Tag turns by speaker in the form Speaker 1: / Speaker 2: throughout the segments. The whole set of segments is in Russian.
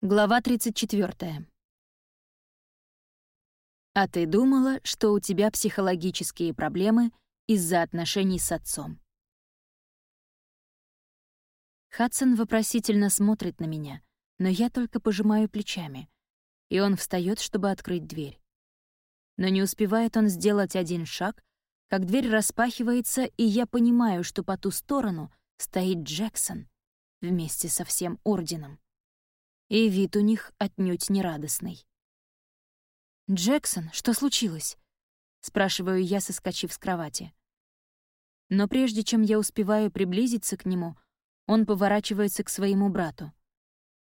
Speaker 1: Глава 34. А ты думала, что у тебя психологические проблемы из-за отношений с отцом? Хадсон вопросительно смотрит на меня, но я только пожимаю плечами, и он встает, чтобы открыть дверь. Но не успевает он сделать один шаг, как дверь распахивается, и я понимаю, что по ту сторону стоит Джексон вместе со всем Орденом и вид у них отнюдь не радостный. «Джексон, что случилось?» — спрашиваю я, соскочив с кровати. Но прежде чем я успеваю приблизиться к нему, он поворачивается к своему брату.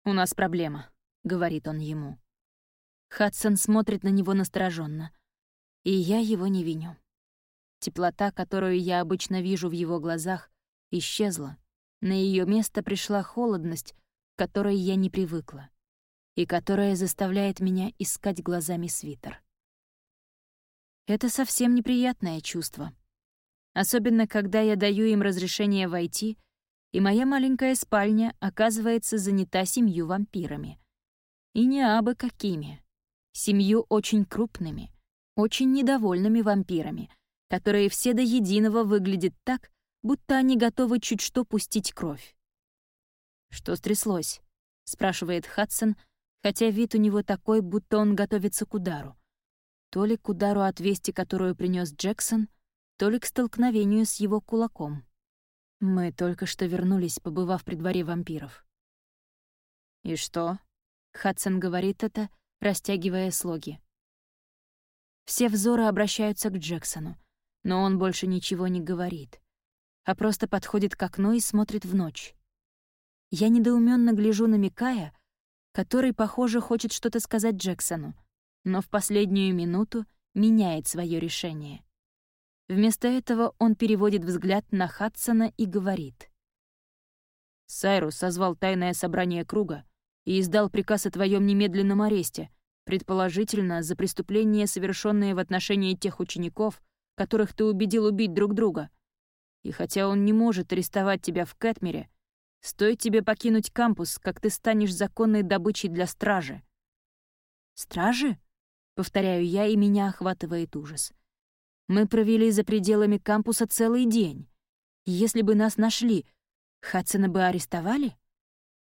Speaker 1: «У нас проблема», — говорит он ему. Хадсон смотрит на него настороженно, и я его не виню. Теплота, которую я обычно вижу в его глазах, исчезла. На ее место пришла холодность, которой я не привыкла и которая заставляет меня искать глазами свитер. Это совсем неприятное чувство. Особенно, когда я даю им разрешение войти, и моя маленькая спальня оказывается занята семью вампирами. И не абы какими. Семью очень крупными, очень недовольными вампирами, которые все до единого выглядят так, будто они готовы чуть что пустить кровь. «Что стряслось?» — спрашивает Хадсон, хотя вид у него такой, будто он готовится к удару. То ли к удару от вести, которую принес Джексон, то ли к столкновению с его кулаком. Мы только что вернулись, побывав при дворе вампиров. «И что?» — Хадсон говорит это, растягивая слоги. Все взоры обращаются к Джексону, но он больше ничего не говорит, а просто подходит к окну и смотрит в ночь. Я недоуменно гляжу на Микая, который, похоже, хочет что-то сказать Джексону, но в последнюю минуту меняет свое решение. Вместо этого он переводит взгляд на Хадсона и говорит. «Сайрус созвал тайное собрание круга и издал приказ о твоем немедленном аресте, предположительно за преступления, совершенные в отношении тех учеников, которых ты убедил убить друг друга. И хотя он не может арестовать тебя в Кэтмере, Стоит тебе покинуть кампус, как ты станешь законной добычей для стражи. «Стражи?» — повторяю я, и меня охватывает ужас. Мы провели за пределами кампуса целый день. Если бы нас нашли, Хадсона бы арестовали?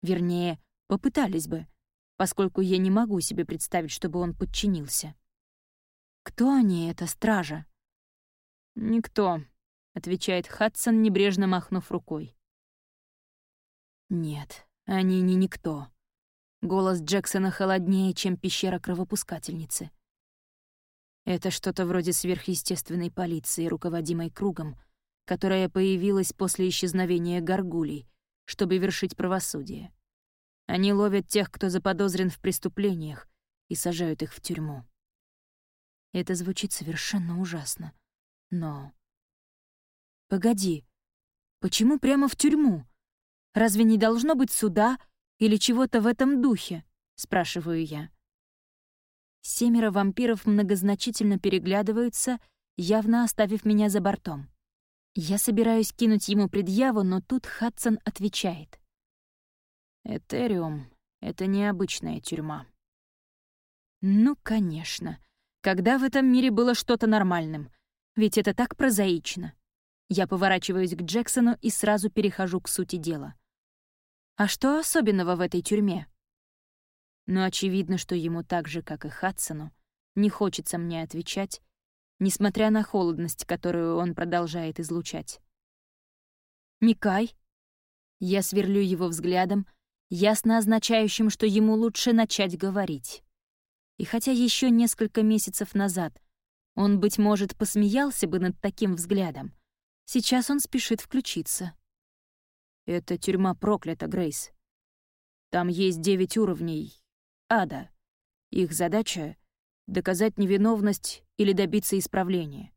Speaker 1: Вернее, попытались бы, поскольку я не могу себе представить, чтобы он подчинился. «Кто они, эта стража?» «Никто», — отвечает Хадсон, небрежно махнув рукой. Нет, они не никто. Голос Джексона холоднее, чем пещера кровопускательницы. Это что-то вроде сверхъестественной полиции, руководимой кругом, которая появилась после исчезновения горгулей, чтобы вершить правосудие. Они ловят тех, кто заподозрен в преступлениях, и сажают их в тюрьму. Это звучит совершенно ужасно. Но... Погоди, почему прямо в тюрьму? Разве не должно быть суда или чего-то в этом духе?» — спрашиваю я. Семеро вампиров многозначительно переглядываются, явно оставив меня за бортом. Я собираюсь кинуть ему предъяву, но тут Хадсон отвечает. «Этериум — это необычная тюрьма». «Ну, конечно. Когда в этом мире было что-то нормальным? Ведь это так прозаично». Я поворачиваюсь к Джексону и сразу перехожу к сути дела. А что особенного в этой тюрьме? Но очевидно, что ему так же, как и Хадсону, не хочется мне отвечать, несмотря на холодность, которую он продолжает излучать. «Микай?» Я сверлю его взглядом, ясно означающим, что ему лучше начать говорить. И хотя еще несколько месяцев назад он, быть может, посмеялся бы над таким взглядом, сейчас он спешит включиться. Это тюрьма проклята, Грейс. Там есть девять уровней ада. Их задача — доказать невиновность или добиться исправления.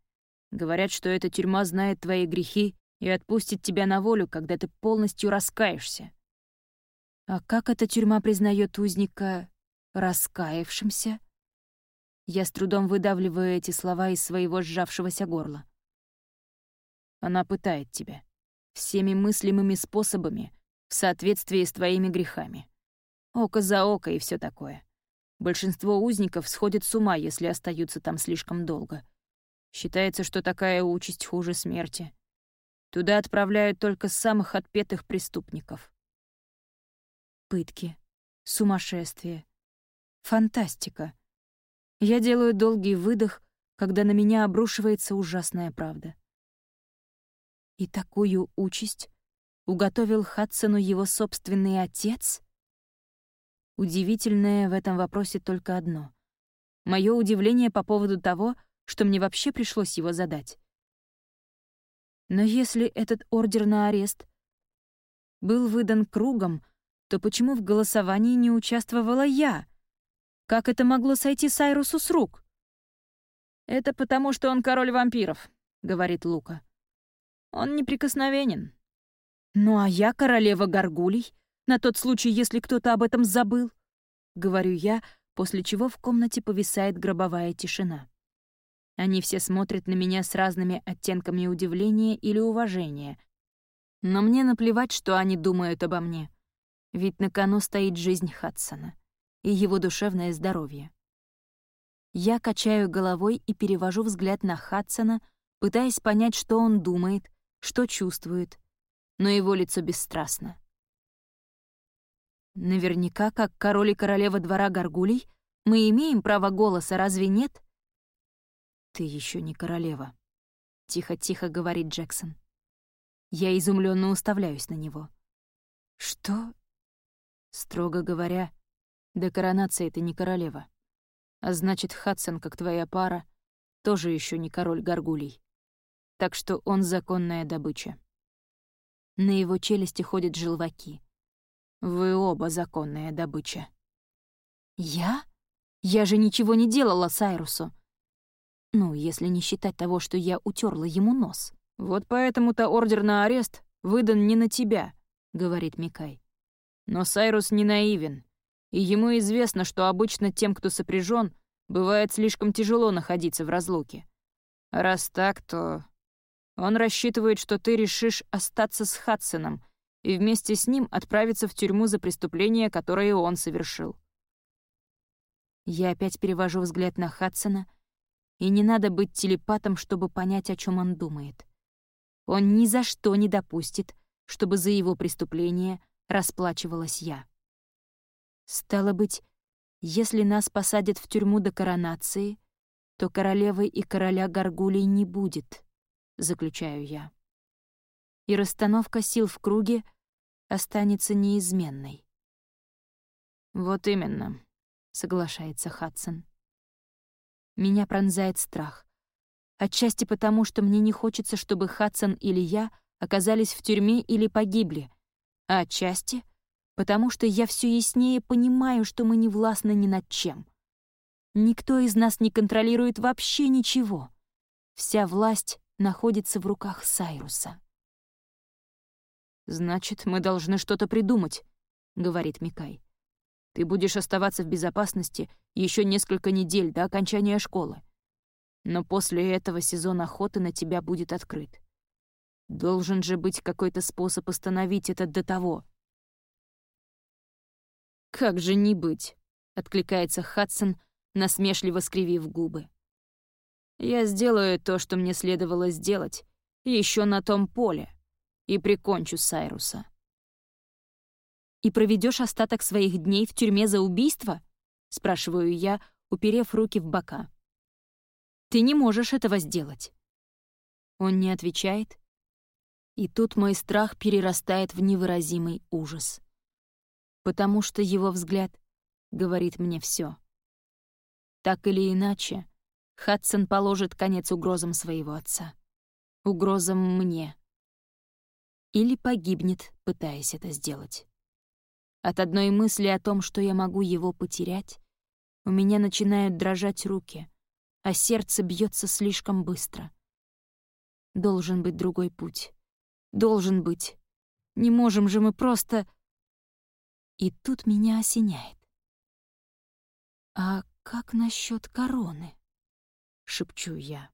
Speaker 1: Говорят, что эта тюрьма знает твои грехи и отпустит тебя на волю, когда ты полностью раскаешься. А как эта тюрьма признает узника раскаявшимся? Я с трудом выдавливаю эти слова из своего сжавшегося горла. Она пытает тебя всеми мыслимыми способами в соответствии с твоими грехами. Око за око и все такое. Большинство узников сходит с ума, если остаются там слишком долго. Считается, что такая участь хуже смерти. Туда отправляют только самых отпетых преступников. Пытки, сумасшествие, фантастика. Я делаю долгий выдох, когда на меня обрушивается ужасная правда. И такую участь уготовил Хадсону его собственный отец? Удивительное в этом вопросе только одно. Мое удивление по поводу того, что мне вообще пришлось его задать. Но если этот ордер на арест был выдан кругом, то почему в голосовании не участвовала я? Как это могло сойти Сайрусу с рук? «Это потому, что он король вампиров», — говорит Лука. «Он неприкосновенен». «Ну а я королева горгулей, на тот случай, если кто-то об этом забыл», — говорю я, после чего в комнате повисает гробовая тишина. Они все смотрят на меня с разными оттенками удивления или уважения. Но мне наплевать, что они думают обо мне. Ведь на кону стоит жизнь Хадсона и его душевное здоровье. Я качаю головой и перевожу взгляд на Хадсона, пытаясь понять, что он думает, что чувствует, но его лицо бесстрастно. Наверняка, как король и королева двора Гаргулей, мы имеем право голоса, разве нет? «Ты еще не королева», — тихо-тихо говорит Джексон. Я изумленно уставляюсь на него. «Что?» «Строго говоря, до коронации ты не королева. А значит, Хадсон, как твоя пара, тоже еще не король горгулей. Так что он законная добыча». На его челюсти ходят желваки. «Вы оба законная добыча». «Я? Я же ничего не делала Сайрусу. Ну, если не считать того, что я утерла ему нос. «Вот поэтому-то ордер на арест выдан не на тебя», — говорит Микай. Но Сайрус не наивен, и ему известно, что обычно тем, кто сопряжен, бывает слишком тяжело находиться в разлуке. раз так, то... Он рассчитывает, что ты решишь остаться с Хадсоном и вместе с ним отправиться в тюрьму за преступление, которое он совершил. Я опять перевожу взгляд на Хадсона — и не надо быть телепатом, чтобы понять, о чем он думает. Он ни за что не допустит, чтобы за его преступление расплачивалась я. Стало быть, если нас посадят в тюрьму до коронации, то королевы и короля Гаргулей не будет, заключаю я. И расстановка сил в круге останется неизменной. «Вот именно», — соглашается Хадсон. Меня пронзает страх. Отчасти потому, что мне не хочется, чтобы Хадсон или я оказались в тюрьме или погибли, а отчасти потому, что я все яснее понимаю, что мы не властны ни над чем. Никто из нас не контролирует вообще ничего. Вся власть находится в руках Сайруса. «Значит, мы должны что-то придумать», — говорит Микай. Ты будешь оставаться в безопасности еще несколько недель до окончания школы. Но после этого сезон охоты на тебя будет открыт. Должен же быть какой-то способ остановить это до того. «Как же не быть?» — откликается Хадсон, насмешливо скривив губы. «Я сделаю то, что мне следовало сделать, еще на том поле, и прикончу Сайруса» и проведешь остаток своих дней в тюрьме за убийство?» — спрашиваю я, уперев руки в бока. «Ты не можешь этого сделать». Он не отвечает, и тут мой страх перерастает в невыразимый ужас. Потому что его взгляд говорит мне все. Так или иначе, Хадсон положит конец угрозам своего отца. Угрозам мне. Или погибнет, пытаясь это сделать. От одной мысли о том, что я могу его потерять, у меня начинают дрожать руки, а сердце бьется слишком быстро. Должен быть другой путь. Должен быть. Не можем же мы просто... И тут меня осеняет. «А как насчет короны?» — шепчу я.